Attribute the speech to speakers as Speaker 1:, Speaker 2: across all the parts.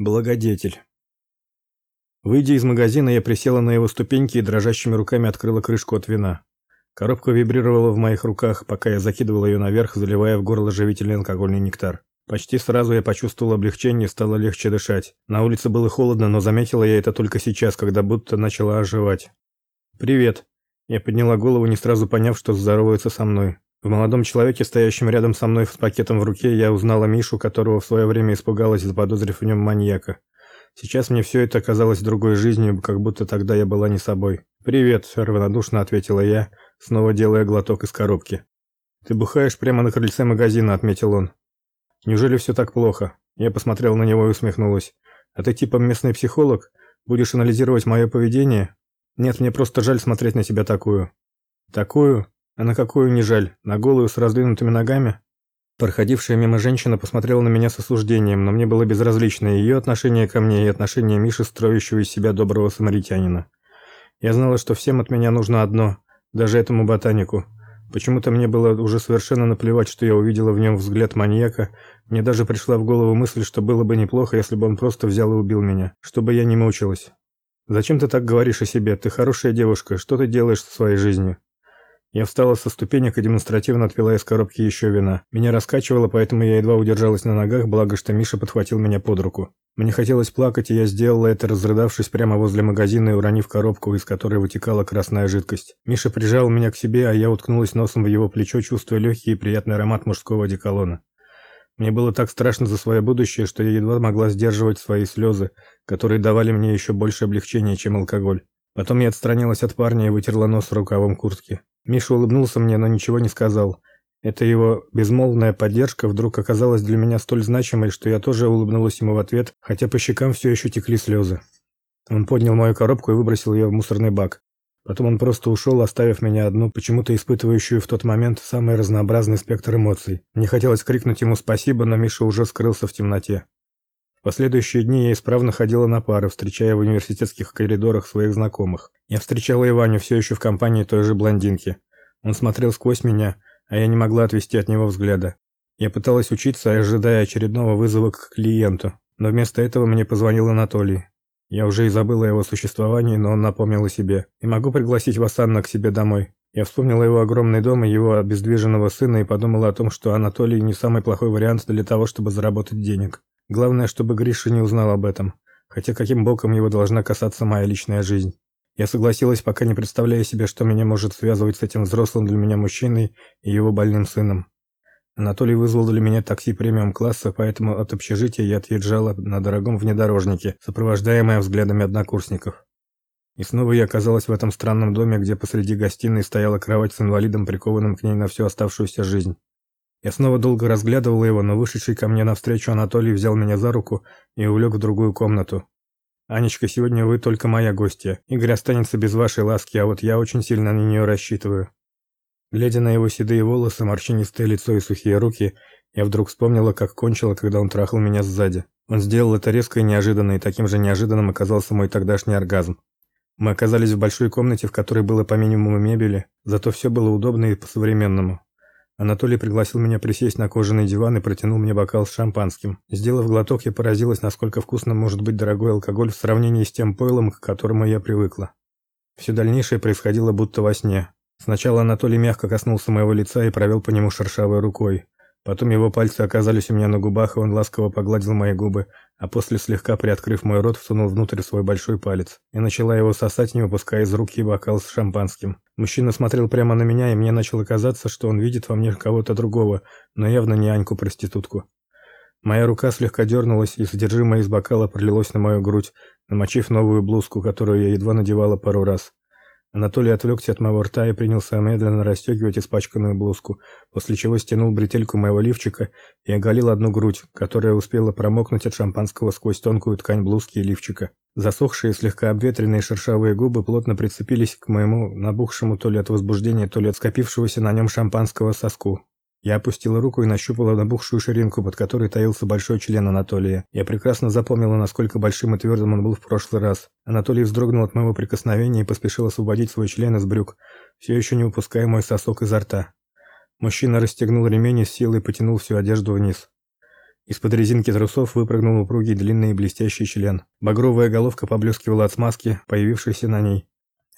Speaker 1: Благодетель. Выйдя из магазина, я присела на его ступеньки и дрожащими руками открыла крышку от вина. Коробка вибрировала в моих руках, пока я закидывала ее наверх, заливая в горло живительный алкогольный нектар. Почти сразу я почувствовала облегчение стало легче дышать. На улице было холодно, но заметила я это только сейчас, когда будто начала оживать. «Привет». Я подняла голову, не сразу поняв, что здоровается со мной. В молодом человеке, стоящем рядом со мной с пакетом в руке, я узнала Мишу, которого в свое время испугалась, заподозрив в нем маньяка. Сейчас мне все это казалось другой жизнью, как будто тогда я была не собой. «Привет», — равнодушно ответила я, снова делая глоток из коробки. «Ты бухаешь прямо на крыльце магазина», — отметил он. «Неужели все так плохо?» Я посмотрел на него и усмехнулась. «А ты типа местный психолог? Будешь анализировать мое поведение?» «Нет, мне просто жаль смотреть на тебя такую». «Такую? А на какую не жаль? На голую с раздвинутыми ногами? Проходившая мимо женщина посмотрела на меня с осуждением, но мне было безразлично ее отношение ко мне и отношение Миши, строящего из себя доброго самаритянина. Я знала, что всем от меня нужно одно, даже этому ботанику. Почему-то мне было уже совершенно наплевать, что я увидела в нем взгляд маньяка. Мне даже пришла в голову мысль, что было бы неплохо, если бы он просто взял и убил меня, чтобы я не мучилась. Зачем ты так говоришь о себе? Ты хорошая девушка. Что ты делаешь со своей жизнью? Я встала со ступенек и демонстративно отпила из коробки еще вина. Меня раскачивало, поэтому я едва удержалась на ногах, благо что Миша подхватил меня под руку. Мне хотелось плакать, и я сделала это, разрыдавшись прямо возле магазина и уронив коробку, из которой вытекала красная жидкость. Миша прижал меня к себе, а я уткнулась носом в его плечо, чувствуя легкий и приятный аромат мужского одеколона. Мне было так страшно за свое будущее, что я едва могла сдерживать свои слезы, которые давали мне еще больше облегчения, чем алкоголь. Потом я отстранилась от парня и вытерла нос рукавом куртки. Миша улыбнулся мне, но ничего не сказал. Эта его безмолвная поддержка вдруг оказалась для меня столь значимой, что я тоже улыбнулась ему в ответ, хотя по щекам все еще текли слезы. Он поднял мою коробку и выбросил ее в мусорный бак. Потом он просто ушел, оставив меня одну, почему-то испытывающую в тот момент самый разнообразный спектр эмоций. Мне хотелось крикнуть ему спасибо, но Миша уже скрылся в темноте. Последующие дни я исправно ходила на пары, встречая в университетских коридорах своих знакомых. Я встречала Иваню все еще в компании той же блондинки. Он смотрел сквозь меня, а я не могла отвести от него взгляда. Я пыталась учиться, ожидая очередного вызова к клиенту, но вместо этого мне позвонил Анатолий. Я уже и забыла о его существовании, но он напомнил о себе. «И могу пригласить вас, Анна, к себе домой». Я вспомнила его огромный дом и его обездвиженного сына и подумала о том, что Анатолий не самый плохой вариант для того, чтобы заработать денег. Главное, чтобы Гриша не узнал об этом, хотя каким боком его должна касаться моя личная жизнь. Я согласилась, пока не представляя себе, что меня может связывать с этим взрослым для меня мужчиной и его больным сыном. Анатолий вызвал для меня такси премиум-класса, поэтому от общежития я отъезжала на дорогом внедорожнике, сопровождаемая взглядами однокурсников. И снова я оказалась в этом странном доме, где посреди гостиной стояла кровать с инвалидом, прикованным к ней на всю оставшуюся жизнь. Я снова долго разглядывал его, но вышедший ко мне навстречу Анатолий взял меня за руку и увлек в другую комнату. «Анечка, сегодня вы только моя гостья. Игорь останется без вашей ласки, а вот я очень сильно на нее рассчитываю». Глядя на его седые волосы, морщинистое лицо и сухие руки, я вдруг вспомнила, как кончила, когда он трахал меня сзади. Он сделал это резко и неожиданно, и таким же неожиданным оказался мой тогдашний оргазм. Мы оказались в большой комнате, в которой было по минимуму мебели, зато все было удобно и по-современному. Анатолий пригласил меня присесть на кожаный диван и протянул мне бокал с шампанским. Сделав глоток, я поразилась, насколько вкусно может быть дорогой алкоголь в сравнении с тем пойлом, к которому я привыкла. Все дальнейшее происходило будто во сне. Сначала Анатолий мягко коснулся моего лица и провел по нему шершавой рукой. Потом его пальцы оказались у меня на губах, и он ласково погладил мои губы, а после, слегка приоткрыв мой рот, всунул внутрь свой большой палец. Я начала его сосать, не выпуская из руки бокал с шампанским. Мужчина смотрел прямо на меня, и мне начало казаться, что он видит во мне кого-то другого, но явно не Аньку-проститутку. Моя рука слегка дернулась, и содержимое из бокала пролилось на мою грудь, намочив новую блузку, которую я едва надевала пару раз. Анатолий отвлекся от моего рта и принялся медленно расстегивать испачканную блузку, после чего стянул бретельку моего лифчика и оголил одну грудь, которая успела промокнуть от шампанского сквозь тонкую ткань блузки и лифчика. Засохшие, слегка обветренные шершавые губы плотно прицепились к моему набухшему то ли от возбуждения, то ли от скопившегося на нем шампанского соску. Я опустила руку и нащупала набухшую ширинку, под которой таился большой член Анатолия. Я прекрасно запомнила, насколько большим и твердым он был в прошлый раз. Анатолий вздрогнул от моего прикосновения и поспешил освободить свой член из брюк, все еще не выпуская мой сосок изо рта. Мужчина расстегнул ремень и с силой потянул всю одежду вниз. Из-под резинки трусов выпрыгнул упругий длинный блестящий член. Багровая головка поблескивала от смазки, появившейся на ней.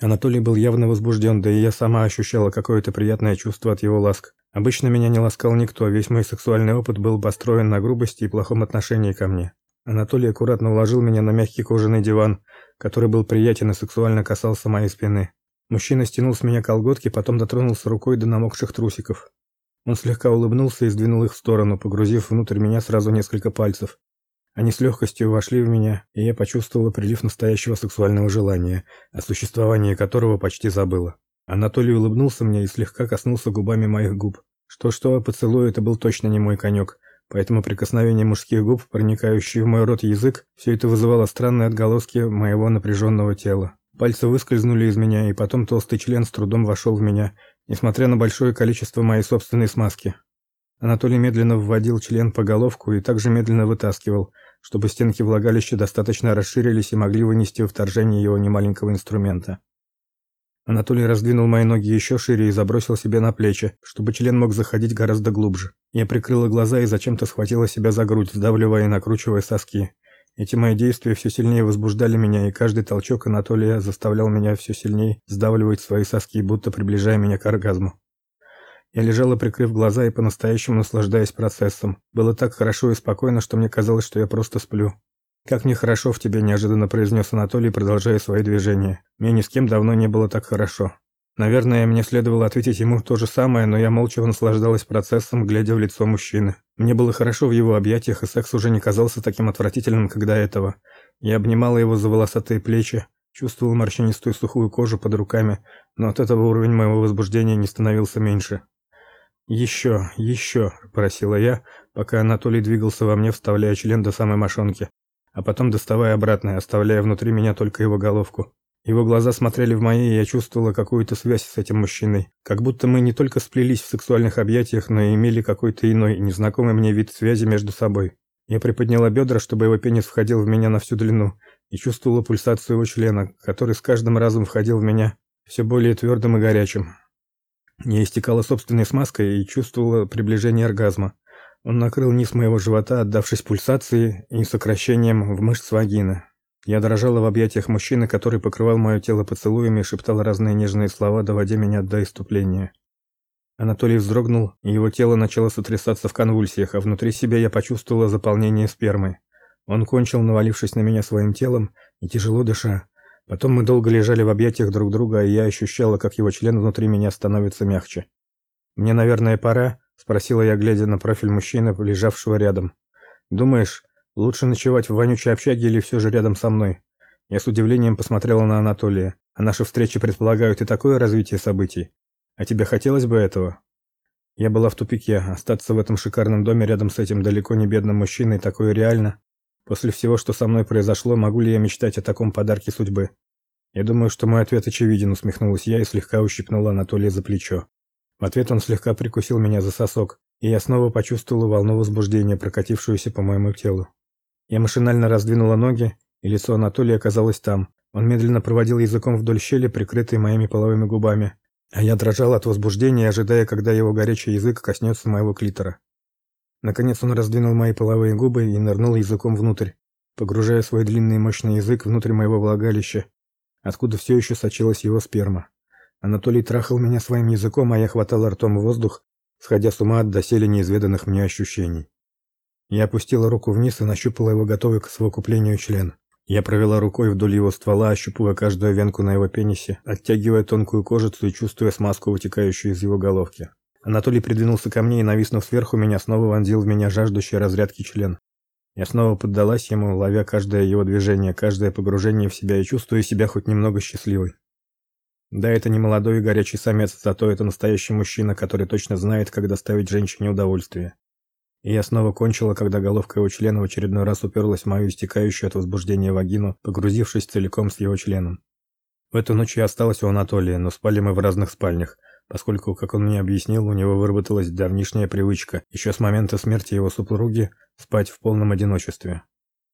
Speaker 1: Анатолий был явно возбужден, да и я сама ощущала какое-то приятное чувство от его ласк. Обычно меня не ласкал никто, весь мой сексуальный опыт был построен на грубости и плохом отношении ко мне. Анатолий аккуратно уложил меня на мягкий кожаный диван, который был приятен и сексуально касался моей спины. Мужчина стянул с меня колготки, потом дотронулся рукой до намокших трусиков. Он слегка улыбнулся и сдвинул их в сторону, погрузив внутрь меня сразу несколько пальцев. Они с легкостью вошли в меня, и я почувствовала прилив настоящего сексуального желания, о существовании которого почти забыла. Анатолий улыбнулся мне и слегка коснулся губами моих губ. Что-что, поцелуй это был точно не мой конек, поэтому прикосновение мужских губ, проникающие в мой рот язык, все это вызывало странные отголоски моего напряженного тела. Пальцы выскользнули из меня, и потом толстый член с трудом вошел в меня, несмотря на большое количество моей собственной смазки. Анатолий медленно вводил член по головку и также медленно вытаскивал, чтобы стенки влагалища достаточно расширились и могли вынести вторжение его немаленького инструмента. Анатолий раздвинул мои ноги еще шире и забросил себе на плечи, чтобы член мог заходить гораздо глубже. Я прикрыла глаза и зачем-то схватила себя за грудь, сдавливая и накручивая соски. Эти мои действия все сильнее возбуждали меня, и каждый толчок Анатолия заставлял меня все сильнее сдавливать свои соски, будто приближая меня к оргазму. Я лежала, прикрыв глаза и по-настоящему наслаждаясь процессом. Было так хорошо и спокойно, что мне казалось, что я просто сплю. «Как мне хорошо в тебе», – неожиданно произнес Анатолий, продолжая свои движения. «Мне ни с кем давно не было так хорошо». Наверное, мне следовало ответить ему то же самое, но я молча наслаждалась процессом, глядя в лицо мужчины. Мне было хорошо в его объятиях, и секс уже не казался таким отвратительным, как до этого. Я обнимала его за волосатые плечи, чувствовала морщинистую сухую кожу под руками, но от этого уровень моего возбуждения не становился меньше. «Еще, еще», – просила я, пока Анатолий двигался во мне, вставляя член до самой мошонки, а потом доставая обратно, оставляя внутри меня только его головку. Его глаза смотрели в мои, и я чувствовала какую-то связь с этим мужчиной, как будто мы не только сплелись в сексуальных объятиях, но и имели какой-то иной, незнакомый мне вид связи между собой. Я приподняла бедра, чтобы его пенис входил в меня на всю длину, и чувствовала пульсацию его члена, который с каждым разом входил в меня все более твердым и горячим. Я истекала собственной смазкой и чувствовала приближение оргазма. Он накрыл низ моего живота, отдавшись пульсации и сокращением в мышц вагины. Я дрожала в объятиях мужчины, который покрывал мое тело поцелуями и шептал разные нежные слова, доводя меня до иступления. Анатолий вздрогнул, и его тело начало сотрясаться в конвульсиях, а внутри себя я почувствовала заполнение спермой. Он кончил, навалившись на меня своим телом и тяжело дыша. Потом мы долго лежали в объятиях друг друга, и я ощущала, как его член внутри меня становится мягче. «Мне, наверное, пора?» – спросила я, глядя на профиль мужчины, лежавшего рядом. «Думаешь, лучше ночевать в вонючей общаге или все же рядом со мной?» Я с удивлением посмотрела на Анатолия. «А наши встречи предполагают и такое развитие событий. А тебе хотелось бы этого?» Я была в тупике. Остаться в этом шикарном доме рядом с этим далеко не бедным мужчиной такое реально. После всего, что со мной произошло, могу ли я мечтать о таком подарке судьбы? Я думаю, что мой ответ очевиден, усмехнулась я и слегка ущипнула Анатолия за плечо. В ответ он слегка прикусил меня за сосок, и я снова почувствовала волну возбуждения, прокатившуюся по моему телу. Я машинально раздвинула ноги, и лицо Анатолия оказалось там. Он медленно проводил языком вдоль щели, прикрытой моими половыми губами, а я дрожала от возбуждения, ожидая, когда его горячий язык коснется моего клитора. Наконец он раздвинул мои половые губы и нырнул языком внутрь, погружая свой длинный мощный язык внутрь моего влагалища, откуда все еще сочилась его сперма. Анатолий трахал меня своим языком, а я хватала ртом воздух, сходя с ума от доселе неизведанных мне ощущений. Я опустила руку вниз и нащупала его готовый к совокуплению член. Я провела рукой вдоль его ствола, ощупывая каждую венку на его пенисе, оттягивая тонкую кожицу и чувствуя смазку, вытекающую из его головки. Анатолий придвинулся ко мне и, нависнув сверху меня, снова вонзил в меня жаждущий разрядки член. Я снова поддалась ему, ловя каждое его движение, каждое погружение в себя и чувствуя себя хоть немного счастливой. Да, это не молодой и горячий самец, зато это настоящий мужчина, который точно знает, как доставить женщине удовольствие. И я снова кончила, когда головка его члена в очередной раз уперлась в мою истекающую от возбуждения вагину, погрузившись целиком с его членом. В эту ночь я осталась у Анатолия, но спали мы в разных спальнях поскольку, как он мне объяснил, у него выработалась давнишняя привычка еще с момента смерти его супруги спать в полном одиночестве.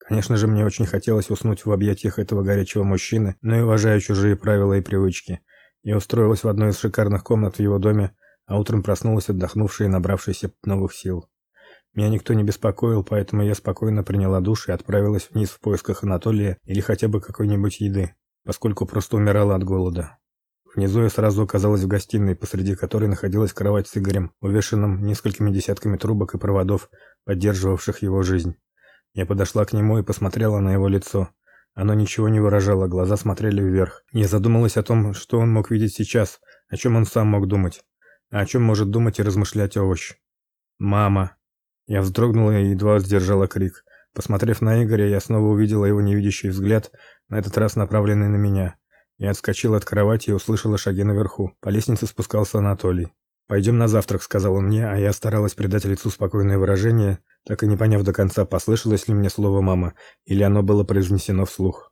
Speaker 1: Конечно же, мне очень хотелось уснуть в объятиях этого горячего мужчины, но и уважая чужие правила и привычки. Я устроилась в одной из шикарных комнат в его доме, а утром проснулась отдохнувшая и набравшаяся новых сил. Меня никто не беспокоил, поэтому я спокойно приняла душ и отправилась вниз в поисках Анатолия или хотя бы какой-нибудь еды, поскольку просто умирала от голода. Внизу я сразу оказалась в гостиной, посреди которой находилась кровать с Игорем, увешанным несколькими десятками трубок и проводов, поддерживавших его жизнь. Я подошла к нему и посмотрела на его лицо. Оно ничего не выражало, глаза смотрели вверх. Я задумалась о том, что он мог видеть сейчас, о чем он сам мог думать, а о чем может думать и размышлять овощ. «Мама!» Я вздрогнула и едва сдержала крик. Посмотрев на Игоря, я снова увидела его невидящий взгляд, на этот раз направленный на меня. Я отскочила от кровати и услышала шаги наверху. По лестнице спускался Анатолий. «Пойдем на завтрак», — сказал он мне, а я старалась придать лицу спокойное выражение, так и не поняв до конца, послышалось ли мне слово «мама» или оно было произнесено вслух.